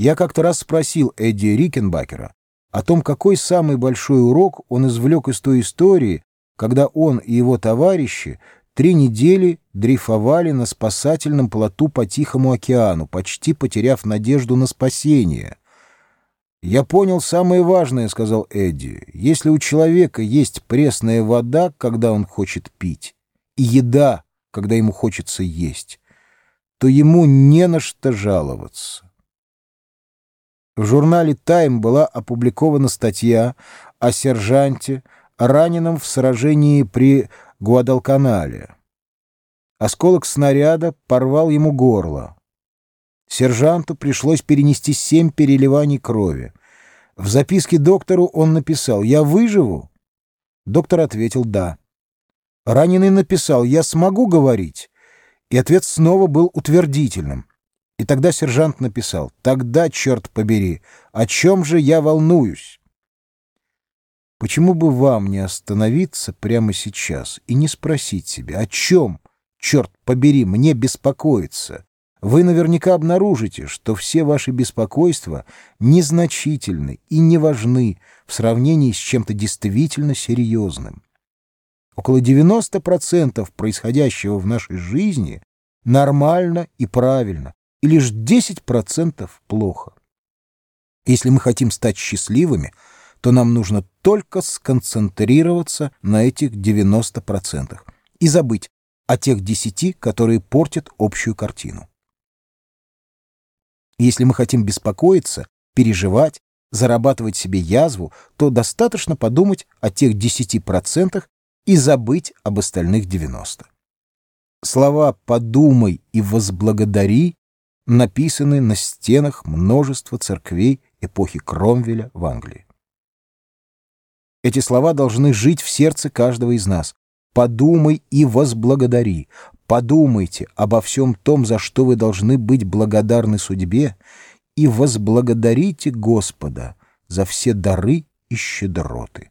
Я как-то раз спросил Эдди Рикенбакера о том, какой самый большой урок он извлек из той истории, когда он и его товарищи три недели дрейфовали на спасательном плоту по Тихому океану, почти потеряв надежду на спасение. «Я понял самое важное», — сказал Эдди. «Если у человека есть пресная вода, когда он хочет пить, и еда, когда ему хочется есть, то ему не на что жаловаться». В журнале «Тайм» была опубликована статья о сержанте, раненом в сражении при Гуадалканале. Осколок снаряда порвал ему горло. Сержанту пришлось перенести семь переливаний крови. В записке доктору он написал «Я выживу?» Доктор ответил «Да». Раненый написал «Я смогу говорить?» И ответ снова был утвердительным. И тогда сержант написал «Тогда, черт побери, о чем же я волнуюсь?» Почему бы вам не остановиться прямо сейчас и не спросить себя, о чем, черт побери, мне беспокоиться? Вы наверняка обнаружите, что все ваши беспокойства незначительны и не важны в сравнении с чем-то действительно серьезным. Около 90% происходящего в нашей жизни нормально и правильно, и лишь 10% плохо. Если мы хотим стать счастливыми — то нам нужно только сконцентрироваться на этих 90% и забыть о тех 10, которые портят общую картину. Если мы хотим беспокоиться, переживать, зарабатывать себе язву, то достаточно подумать о тех 10% и забыть об остальных 90%. Слова «подумай» и «возблагодари» написаны на стенах множества церквей эпохи Кромвеля в Англии. Эти слова должны жить в сердце каждого из нас. Подумай и возблагодари. Подумайте обо всем том, за что вы должны быть благодарны судьбе, и возблагодарите Господа за все дары и щедроты.